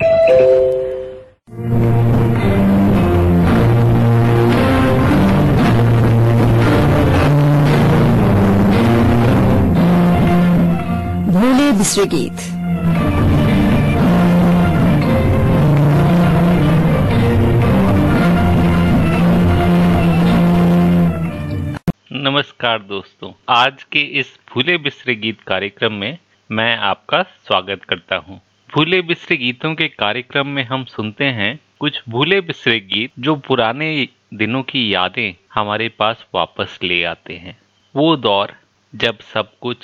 भूले बिसरे गीत नमस्कार दोस्तों, आज के इस भूले बिसरे गीत कार्यक्रम में मैं आपका स्वागत करता हूँ। भूले बिसरे गीतों के कार्यक्रम में हम सुनते हैं कुछ भूले बिसरे गीत जो पुराने दिनों की यादें हमारे पास वापस ले आते हैं। वो दौर जब सब कुछ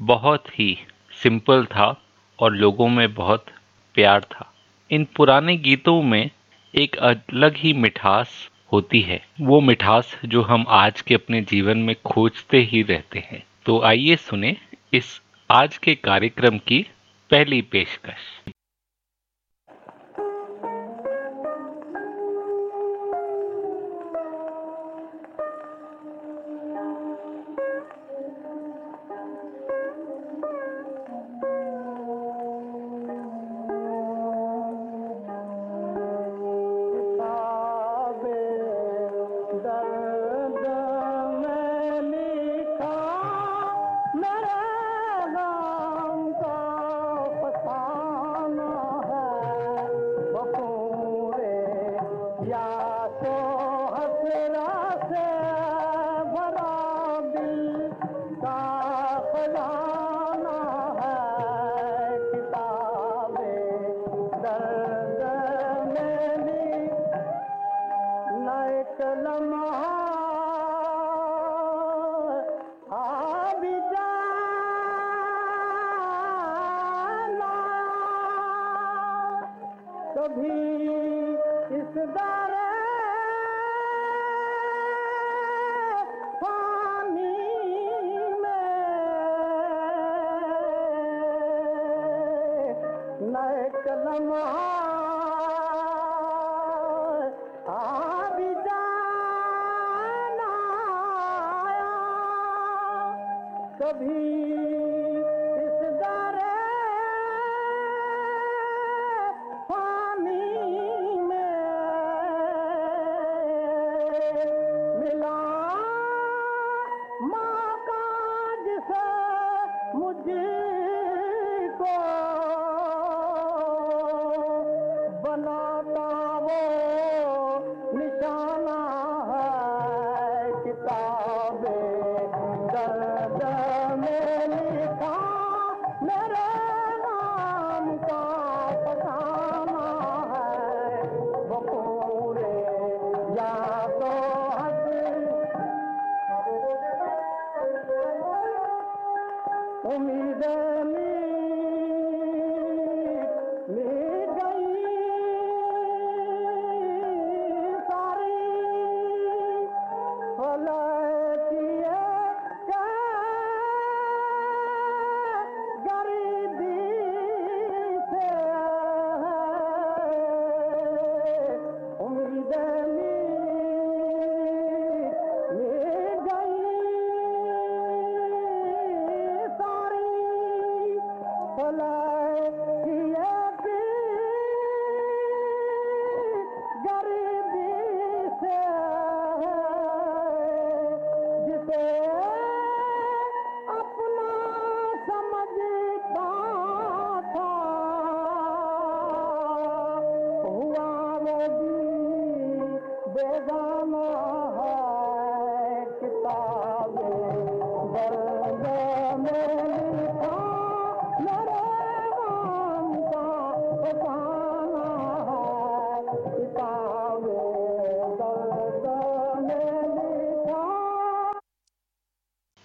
बहुत ही सिंपल था और लोगों में बहुत प्यार था। इन पुराने गीतों में एक अलग ही मिठास होती है। वो मिठास जो हम आज के अपने जीवन में खोजते ही रहते हैं। तो आइए सुने इस आज के कार्यक्रम की पहली पेशकश। Yeah. नए कलम आबी कभी la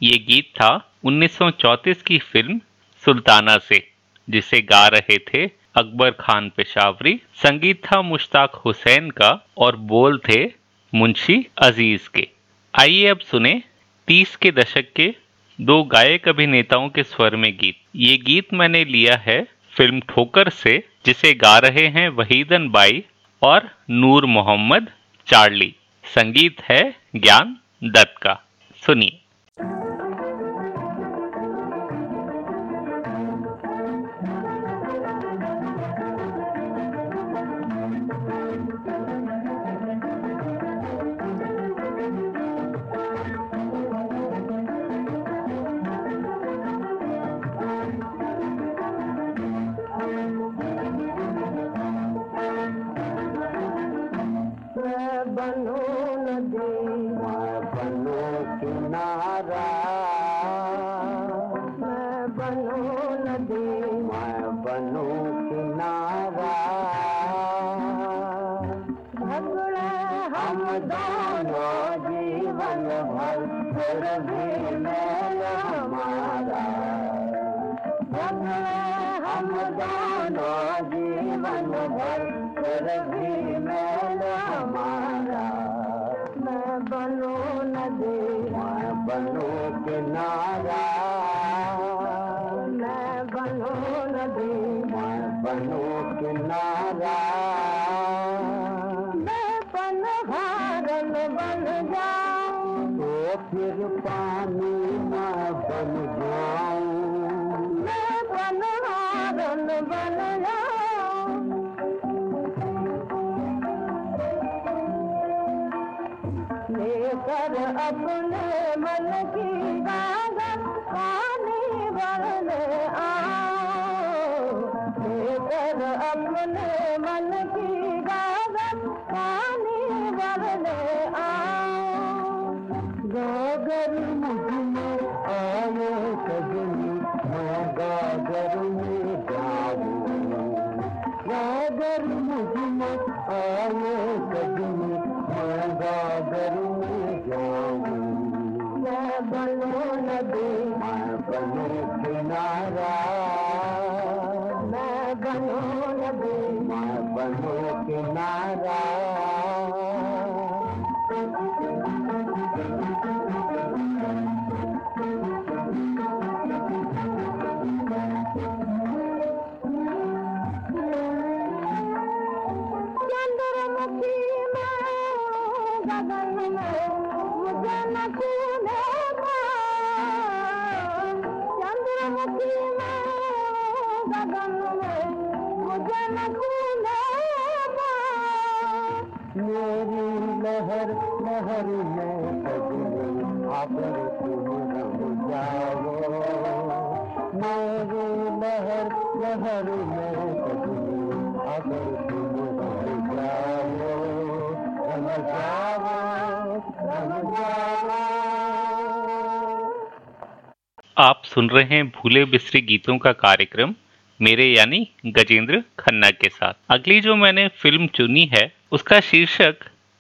ये गीत था 1934 की फ़िल्म सुल्ताना से, जिसे गा रहे थे अकबर खान पेशावरी, संगीत था मुश्ताक हुसैन का और बोल थे मुंशी अज़ीज़ के। आइए अब सुने 30 के दशक के दो गायक अभिनेताओं के स्वर में गीत। ये गीत मैंने लिया है फ़िल्म ठोकर से, जिसे गा रहे हैं वहीदन बाई और नूर मोहम्मद चार्ली। संगीत है ज्ञान दत्त का। सुनिए। बनो न सुन रहे हैं भूले बिसरे गीतों का कार्यक्रम, मेरे यानी गजेंद्र खन्ना के साथ। अगली जो मैंने फ़िल्म चुनी है, उसका शीर्षक,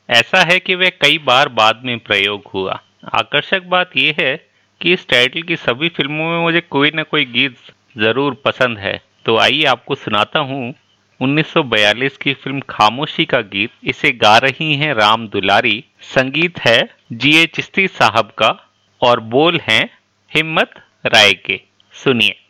ऐसा है कि वह कई बार बाद में प्रयोग हुआ। आकर्षक बात यह है कि इस टाइटल की सभी फ़िल्मों में मुझे कोई ना कोई गीत ज़रूर पसंद है। तो आइए आपको सुनाता हूँ। 1942 की फ़िल्म खामोशी का गीत, इसे गा रही हैं राम दुलारी। संगीत है जी ए चिश्ती साहब का और बोल हैं हिम्मत राय के। सुनिए।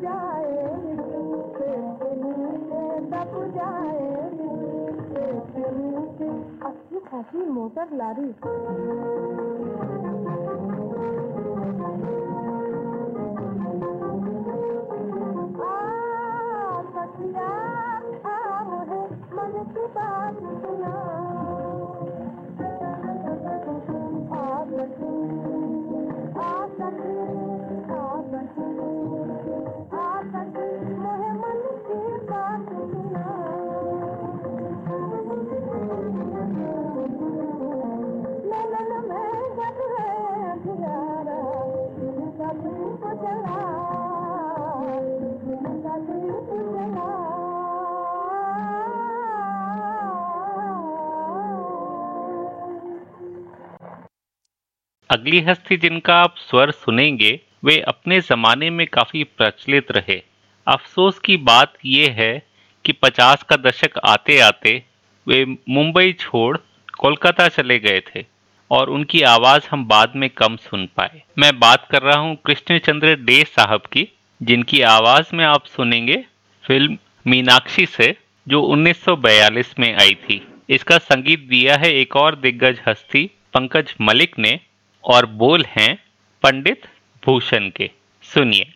जाए सब जाए अच्छी खासी मोटर लारी मन की बात सुना। अगली हस्ती जिनका आप स्वर सुनेंगे, वे अपने जमाने में काफ़ी प्रचलित रहे। अफसोस की बात यह है कि 50 का दशक आते आते वे मुंबई छोड़ कोलकाता चले गए थे और उनकी आवाज़ हम बाद में कम सुन पाए। मैं बात कर रहा हूँ कृष्णचंद्र डे साहब की, जिनकी आवाज़ में आप सुनेंगे फ़िल्म मीनाक्षी से, जो 1942 में आई थी। इसका संगीत दिया है एक और दिग्गज हस्ती, पंकज मलिक ने। और बोल हैं पंडित भूषण के। सुनिए।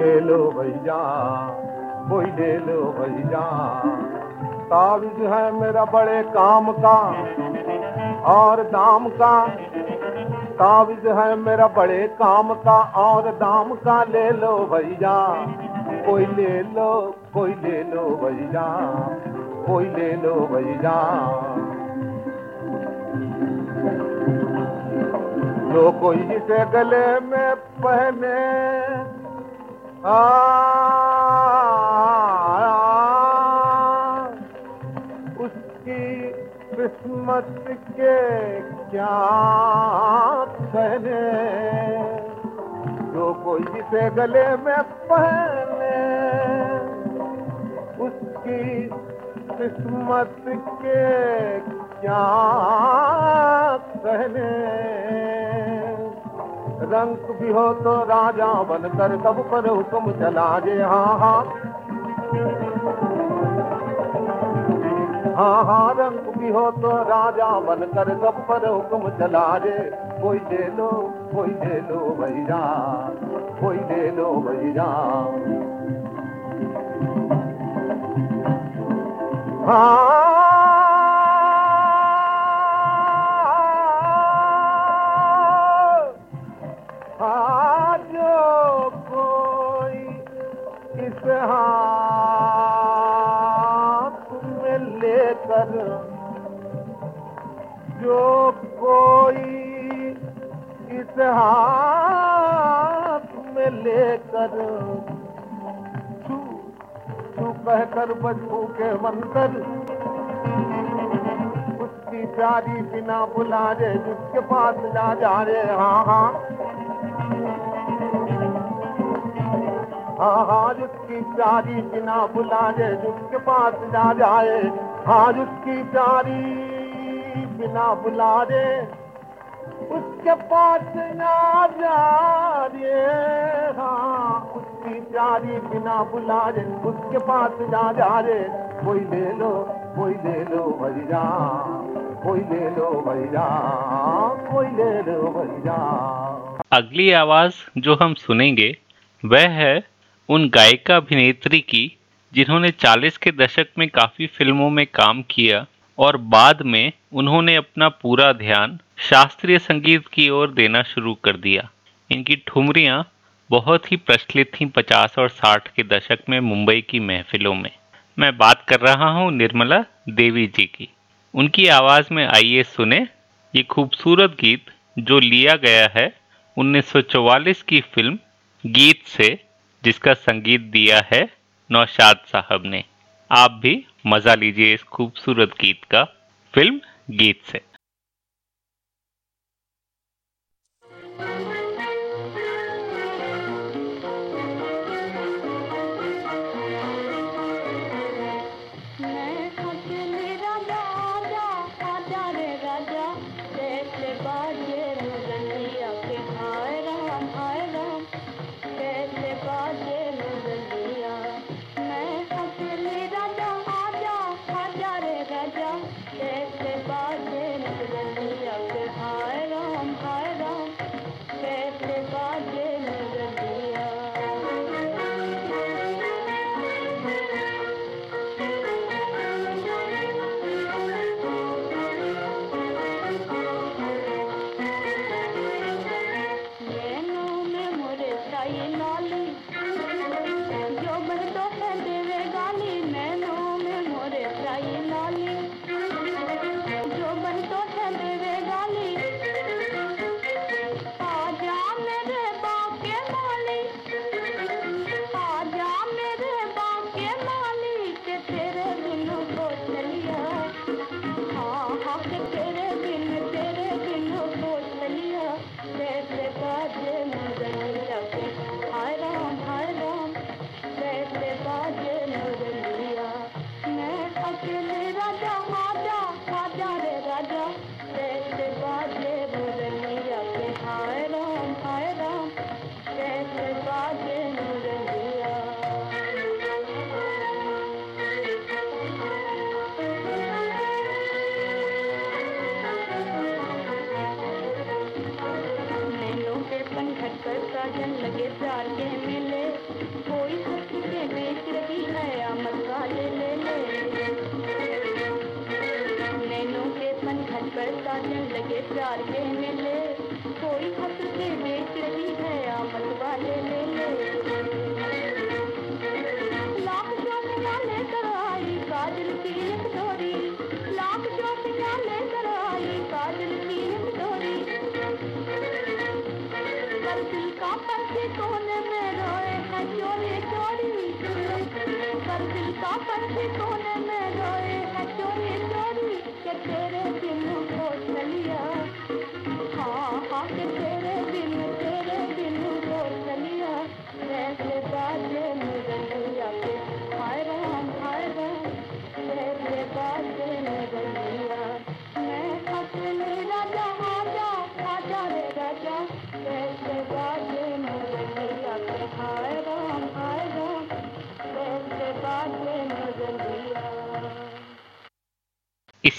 ले लो भैया, कोई ले लो भैया। ताबीज है मेरा बड़े काम का और दाम का। ताबीज है मेरा बड़े काम का और दाम का ले लो भैया। कोई ले लो, कोई ले लो भैया, कोई ले लो भैया। जो कोई इसे गले में पहने। उसकी किस्मत के क्या कहने जो कोई इसे गले में पहने, उसकी किस्मत के क्या कहने रंग भी हो तो राजा बनकर कब पर हुक्म चला जे। हाँ हाँ। हाँ हाँ रंग भी हो तो राजा बनकर कब पर हुक्म चला जे। कोई दे लो कोई दे लो भैया कोई दे लो भैया। हाँ बुला रे जिसके पास जा जा रे हाँ हाँ। हाँ हाँ जिसकी प्यारी बिना बुला रे जिसके पास जा जाए। हाँ जिसकी प्यारी बिना बुला रे उसके पास ना जा रे हाँ उसकी प्यारी बिना बुलाए उसके पास जा जा रे कोई ले लो, कोई ले लो भैया अगली आवाज़ जो हम सुनेंगे, वह है उन गायिका अभिनेत्री की, जिन्होंने 40 के दशक में काफ़ी फ़िल्मों में काम किया और बाद में उन्होंने अपना पूरा ध्यान शास्त्रीय संगीत की ओर देना शुरू कर दिया। इनकी ठुमरियाँ बहुत ही प्रचलित थीं 50 और 60 के दशक में मुंबई की महफिलों में। मैं बात कर रहा हूँ निर्मला देवी जी की। उनकी आवाज़ में आइए सुने ये खूबसूरत गीत जो लिया गया है 1944 की फ़िल्म गीत से, जिसका संगीत दिया है नौशाद साहब ने। आप भी मज़ा लीजिए इस खूबसूरत गीत का, फ़िल्म गीत से। साजन लगे दिल का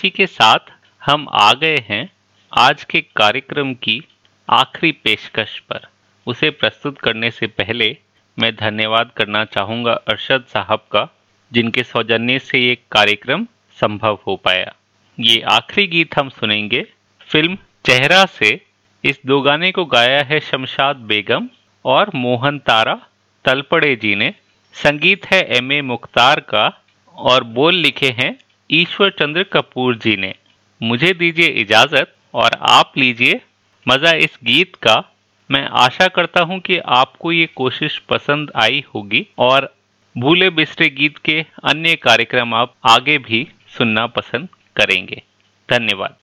इसी के साथ हम आ गए हैं आज के कार्यक्रम की आखिरी पेशकश पर। उसे प्रस्तुत करने से पहले मैं धन्यवाद करना चाहूँगा अरशद साहब का, जिनके सौजन्य से ये कार्यक्रम संभव हो पाया। ये आखिरी गीत हम सुनेंगे। फ़िल्म चेहरा से। इस दो गाने को गाया है शमशाद बेगम और मोहन तारा तलपड़े जी ने। संगीत है एम ए मुख्तार का और बोल लिखे हैं ईश्वर चंद्र कपूर जी ने। मुझे दीजिए इजाज़त और आप लीजिए मज़ा इस गीत का। मैं आशा करता हूँ कि आपको ये कोशिश पसंद आई होगी और भूले बिस्टे गीत के अन्य कार्यक्रम आप आगे भी सुनना पसंद करेंगे। धन्यवाद।